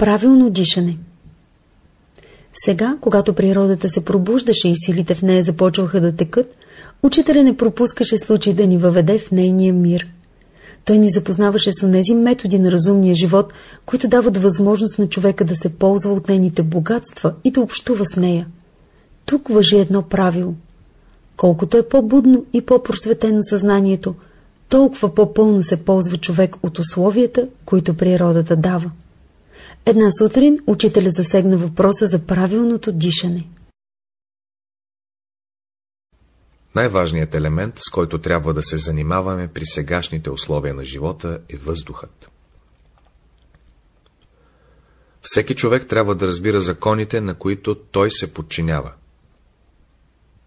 Правилно дишане Сега, когато природата се пробуждаше и силите в нея започваха да текат, учителя не пропускаше случай да ни въведе в нейния мир. Той ни запознаваше с онези методи на разумния живот, които дават възможност на човека да се ползва от нейните богатства и да общува с нея. Тук въжи едно правило. Колкото е по-будно и по-просветено съзнанието, толкова по-пълно се ползва човек от условията, които природата дава. Една сутрин учителя засегна въпроса за правилното дишане. Най-важният елемент, с който трябва да се занимаваме при сегашните условия на живота, е въздухът. Всеки човек трябва да разбира законите, на които той се подчинява.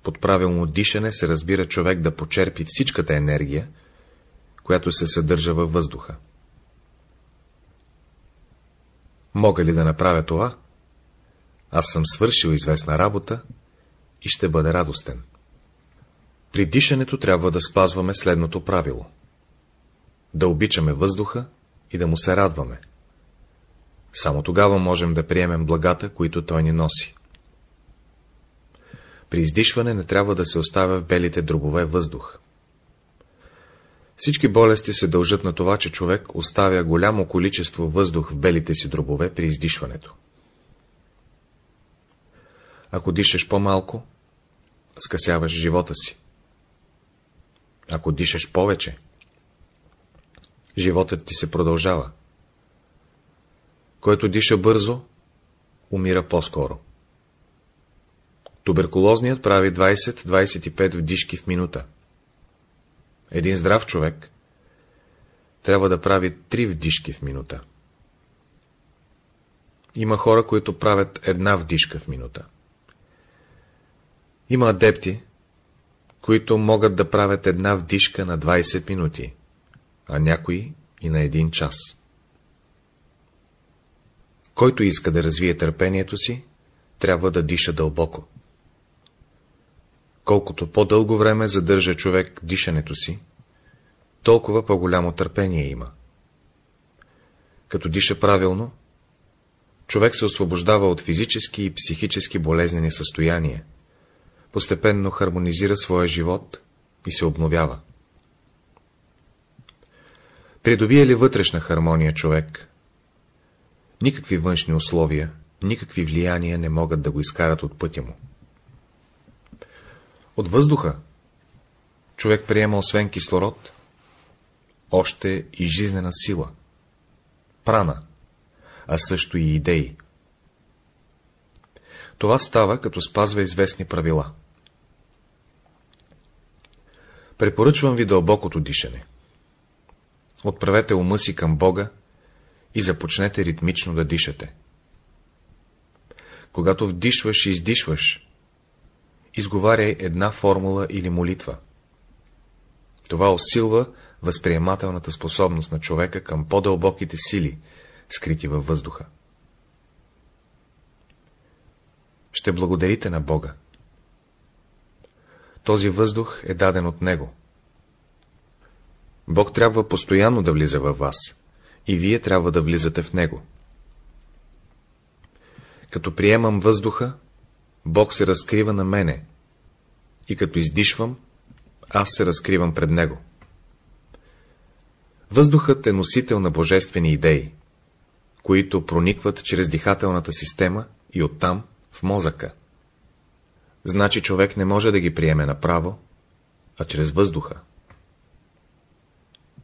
Под правилно дишане се разбира човек да почерпи всичката енергия, която се съдържа във въздуха. Мога ли да направя това? Аз съм свършил известна работа и ще бъда радостен. При дишането трябва да спазваме следното правило. Да обичаме въздуха и да му се радваме. Само тогава можем да приемем благата, които той ни носи. При издишване не трябва да се оставя в белите дробове въздух. Всички болести се дължат на това, че човек оставя голямо количество въздух в белите си дробове при издишването. Ако дишаш по-малко, скъсяваш живота си. Ако дишаш повече, животът ти се продължава. Който диша бързо, умира по-скоро. Туберкулозният прави 20-25 вдишки в минута. Един здрав човек трябва да прави 3 вдишки в минута. Има хора, които правят една вдишка в минута. Има адепти, които могат да правят една вдишка на 20 минути, а някои и на един час. Който иска да развие търпението си, трябва да диша дълбоко. Колкото по-дълго време задържа човек дишането си, толкова по-голямо търпение има. Като диша правилно, човек се освобождава от физически и психически болезнени състояния, постепенно хармонизира своя живот и се обновява. Придобие ли вътрешна хармония човек, никакви външни условия, никакви влияния не могат да го изкарат от пътя му. От въздуха човек приема освен кислород, още и жизнена сила, прана, а също и идеи. Това става, като спазва известни правила. Препоръчвам ви дълбокото дишане. Отправете ума си към Бога и започнете ритмично да дишате. Когато вдишваш и издишваш, изговаряй една формула или молитва. Това усилва възприемателната способност на човека към по-дълбоките сили, скрити във въздуха. Ще благодарите на Бога. Този въздух е даден от Него. Бог трябва постоянно да влиза във вас, и вие трябва да влизате в Него. Като приемам въздуха, Бог се разкрива на мене, и като издишвам, аз се разкривам пред Него. Въздухът е носител на божествени идеи, които проникват чрез дихателната система и оттам в мозъка. Значи човек не може да ги приеме направо, а чрез въздуха.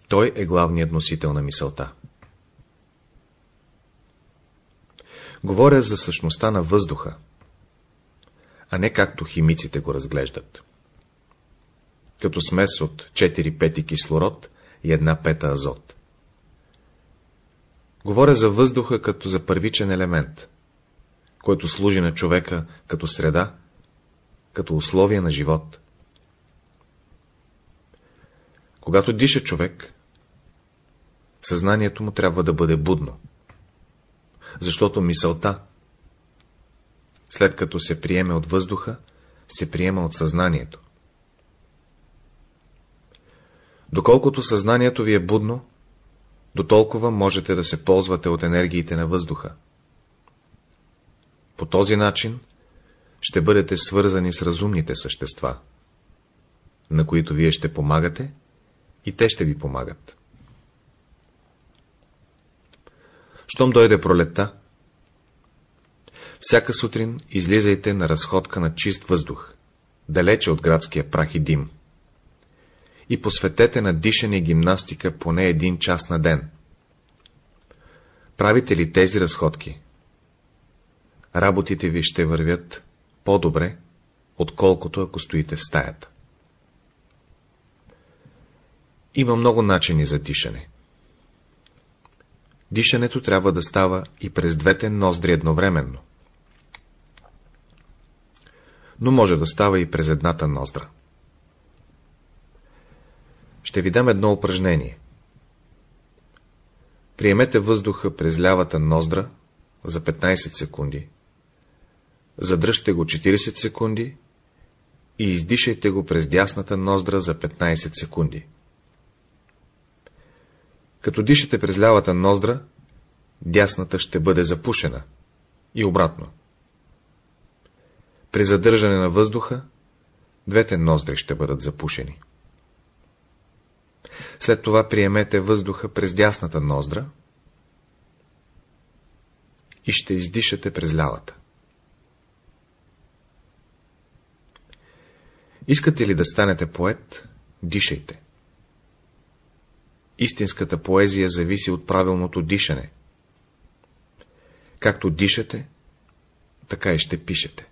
Той е главният носител на мисълта. Говоря за същността на въздуха, а не както химиците го разглеждат. Като смес от 4 пети кислород и една пета азот. Говоря за въздуха като за първичен елемент, който служи на човека като среда, като условие на живот. Когато диша човек, съзнанието му трябва да бъде будно, защото мисълта, след като се приеме от въздуха, се приема от съзнанието. Доколкото съзнанието ви е будно, до толкова можете да се ползвате от енергиите на въздуха. По този начин ще бъдете свързани с разумните същества, на които вие ще помагате и те ще ви помагат. Щом дойде пролетта, всяка сутрин излизайте на разходка на чист въздух, далече от градския прах и дим. И посветете на дишане и гимнастика поне един час на ден. Правите ли тези разходки? Работите ви ще вървят по-добре, отколкото ако стоите в стаята. Има много начини за дишане. Дишането трябва да става и през двете ноздри едновременно. Но може да става и през едната ноздра. Ще ви дам едно упражнение. Приемете въздуха през лявата ноздра за 15 секунди. Задръжте го 40 секунди и издишайте го през дясната ноздра за 15 секунди. Като дишате през лявата ноздра, дясната ще бъде запушена и обратно. При задържане на въздуха, двете ноздри ще бъдат запушени. След това приемете въздуха през дясната ноздра и ще издишате през лявата. Искате ли да станете поет, дишайте. Истинската поезия зависи от правилното дишане. Както дишате, така и ще пишете.